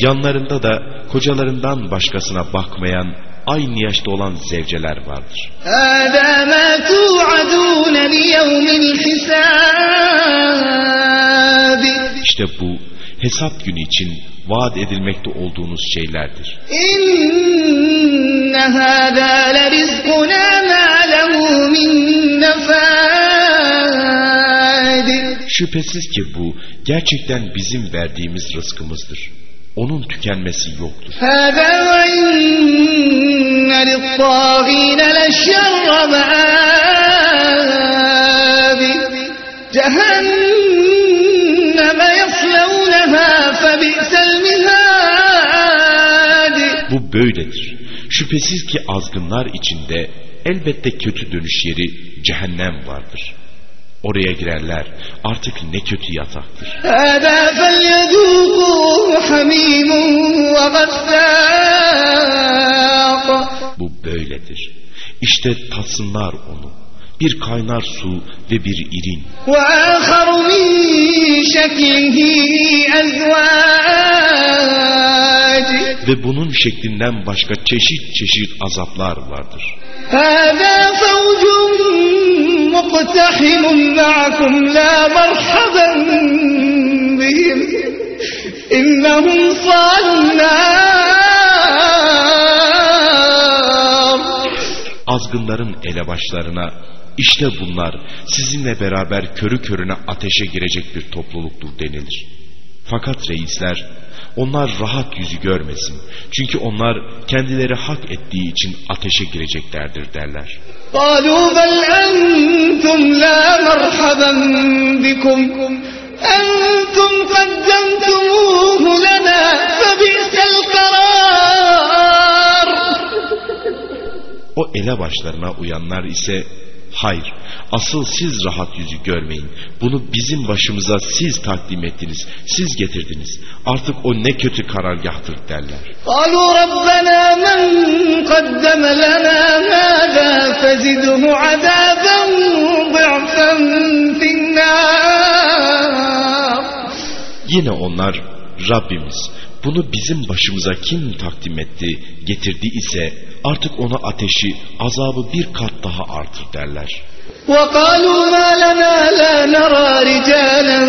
Yanlarında da kocalarından başkasına bakmayan aynı yaşta olan zevceler vardır. İşte bu hesap günü için vaat edilmekte olduğunuz şeylerdir. İnne hâdâ Şüphesiz ki bu gerçekten bizim verdiğimiz rızkımızdır. Onun tükenmesi yoktur. Bu böyledir. Şüphesiz ki azgınlar içinde elbette kötü dönüş yeri cehennem vardır.'' Oraya girerler. Artık ne kötü yataktır. Bu böyledir. İşte tatsınlar onu. Bir kaynar su ve bir irin. ve bunun şeklinden başka çeşit çeşit azaplar vardır. هذا فوج مقتحم معكم لا مرحبا بهم إنهم صالوا النار Azgınların elebaşlarına işte bunlar sizinle beraber körü körüne ateşe girecek bir topluluktur denilir. Fakat reisler onlar rahat yüzü görmesin. Çünkü onlar kendileri hak ettiği için ateşe gireceklerdir derler. قالوا بل أنتم لا مرحبا بكم أنتم قدمتموه لنا فبئس القرار O elebaşlarına uyanlar ise hayır asıl siz rahat yüzü görmeyin. Bunu bizim başımıza siz takdim ettiniz. Siz getirdiniz. Artık o ne kötü karargahtır derler. قالوا ربنا من قدم لنا هذا فزده عذابا ضعفا في النار Yine onlar Rabbimiz bunu bizim başımıza kim takdim etti, getirdi ise artık ona ateşi, azabı bir kat daha artır derler. وقالوا ما لنا لا نرى رجالا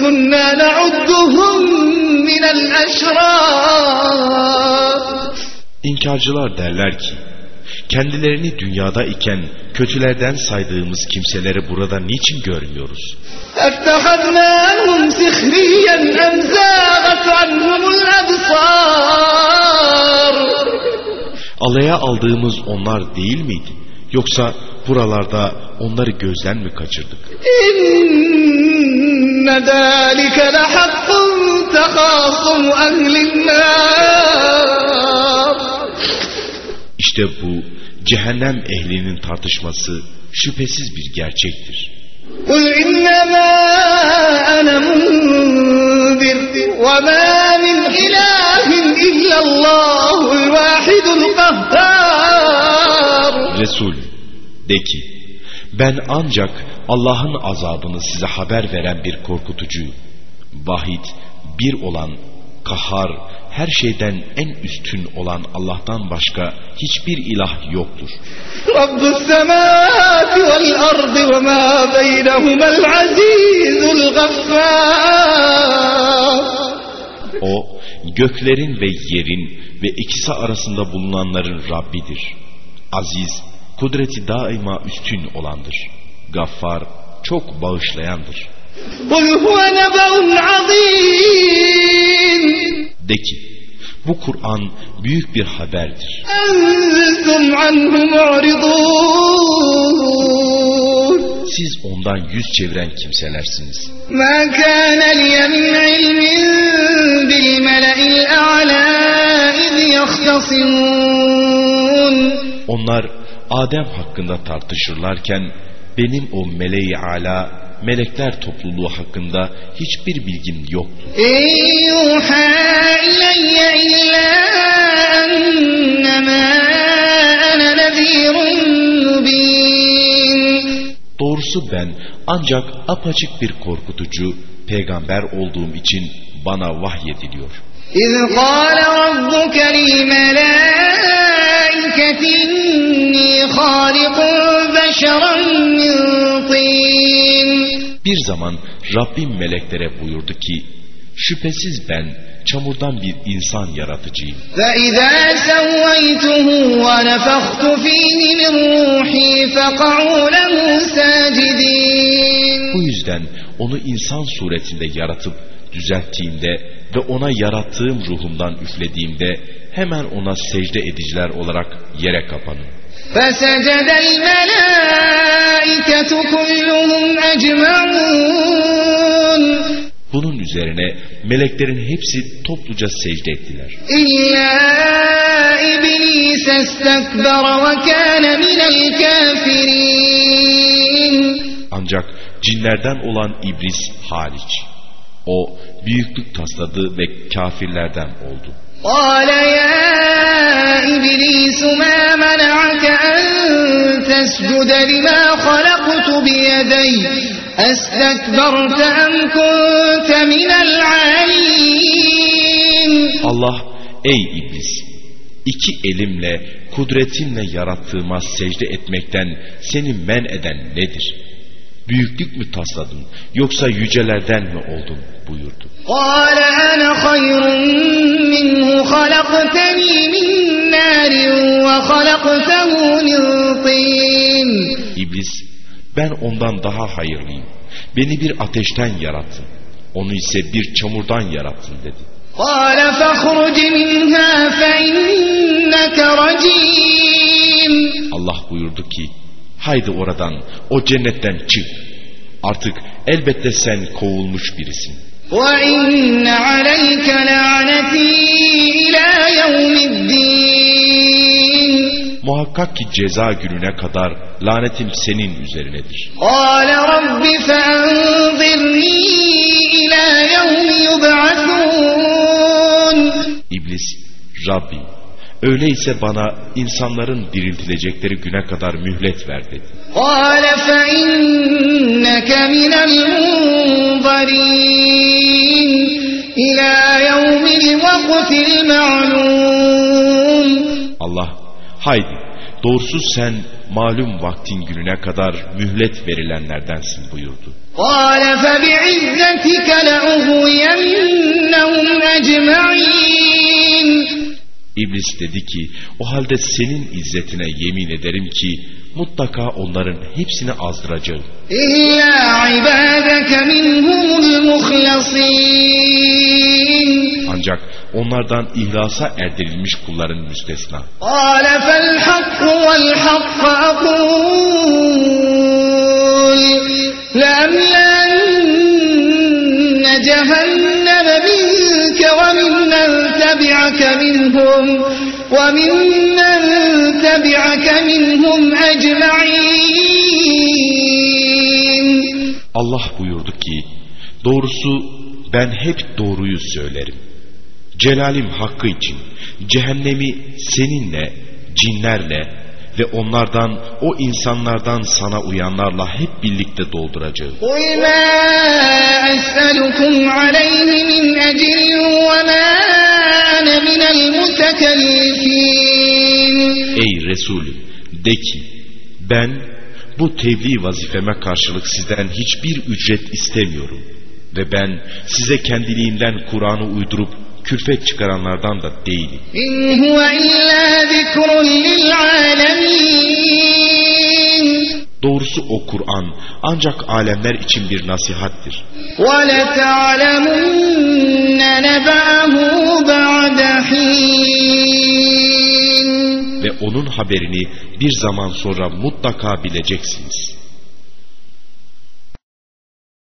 كنا نعدهم من الأشرار İnkarcılar derler ki, kendilerini dünyada iken kötülerden saydığımız kimseleri burada niçin görmüyoruz? أتخذناهم سخريا أم زاغت عنهم الأبصار Alaya aldığımız onlar değil miydi? Yoksa buralarda onları gözden mi kaçırdık? إن ذلك لحق تخاصم أهل النار İşte bu cehennem ehlinin tartışması şüphesiz bir gerçektir. قل إنما أنا منذر وما De ki, ben ancak Allah'ın azabını size haber veren bir korkutucuyum. Vahid, bir olan, kahar, her şeyden en üstün olan Allah'tan başka hiçbir ilah yoktur. Rabbus semavati vel ardı ve ma beynehumel azizul. O, göklerin ve yerin ve ikisi arasında bulunanların Rabbidir. Aziz kudreti daima üstün olandır. Gaffar, çok bağışlayandır. قل هو نبأ عظيم De ki, bu Kur'an büyük bir haberdir. أنتم عنه معرضون Siz ondan yüz çeviren kimselersiniz. ما كان لي من علم بالملأ الأعلى إذ يختصمون Onlar Adem hakkında tartışırlarken benim o meleği ala melekler topluluğu hakkında hiçbir bilgim yoktu. إن يوحى إلي إلا أنما أنا نذير مبين Doğrusu Doğrusu ben ancak apaçık bir korkutucu, peygamber olduğum için bana vahyediliyor. إذ قال ربك للملائكة إني خالق بشرا من طين Bir zaman Rabbim meleklere buyurdu ki, şüphesiz ben çamurdan bir insan yaratıcıyım. فإذا سويته ونفخت فيه من روحي فقعوا له ساجدين Bu yüzden onu insan suretinde yaratıp düzelttiğimde ve ona yarattığım ruhumdan üflediğimde hemen ona secde ediciler olarak yere kapanın. فسجد الملائكة كلهم أجمعون Bunun üzerine meleklerin hepsi topluca secde ettiler. إلا إبليس استكبر وكان من الكافرين Ancak cinlerden olan iblis hariç. O büyüklük tasladı ve kafirlerden oldu. قال يا إبليس ما منعك أن تسجد لما خلقت بيدي أستكبرت أم كنت من العالين Allah ey iblis iki elimle kudretinle yarattığıma secde etmekten seni men eden nedir? Büyüklük mü tasladın yoksa yücelerden mi oldun buyurdu. قال أنا خير منه خلقتني من نار وخلقته من طين İblis ben ondan daha hayırlıyım. Beni bir ateşten yarattın. Onu ise bir çamurdan yarattın dedi. قال فاخرج منها فإنك رجيم Allah buyurdu ki haydi oradan o cennetten çık. Artık elbette sen kovulmuş birisin. وإن عليك لعنتي إلى يوم الدين Muhakkak ki ceza gününe kadar lanetim senin üzerinedir. قال رب فأنظرني إلى يوم يبعثون İblis, Rabbi, öyleyse bana insanların diriltilecekleri güne kadar mühlet ver dedi. قال فإنك من المنظرين إلى يوم الوقت المعلوم Allah, haydi, doğrusu sen malum vaktin gününe kadar mühlet verilenlerdensin buyurdu. قال فبعزتك لأغوينهم أجمعين İblis dedi ki o halde senin izzetine yemin ederim ki mutlaka onların hepsini azdıracağım. Ancak onlardan ihlasa erdirilmiş kulların müstesna. لَمْ تبعك منهم وممن تبعك منهم أجمعين Allah buyurdu ki, doğrusu ben hep doğruyu söylerim. Celalim hakkı için cehennemi seninle, cinlerle ve onlardan, o insanlardan sana uyanlarla hep birlikte dolduracağım. قل ما أسألكم عليه من أجر وما أنا من المتكلفين Ey Resulüm, de ki, ben bu tebliğ vazifeme karşılık sizden hiçbir ücret istemiyorum. Ve ben size kendiliğinden Kur'an'ı uydurup külfet çıkaranlardan da değilim. إن هو إلا ذكر للعالمين Doğrusu o Kur'an ancak alemler için bir nasihattir. ولتعلمن نبأه بعد حين ve onun haberini bir zaman sonra mutlaka bileceksiniz.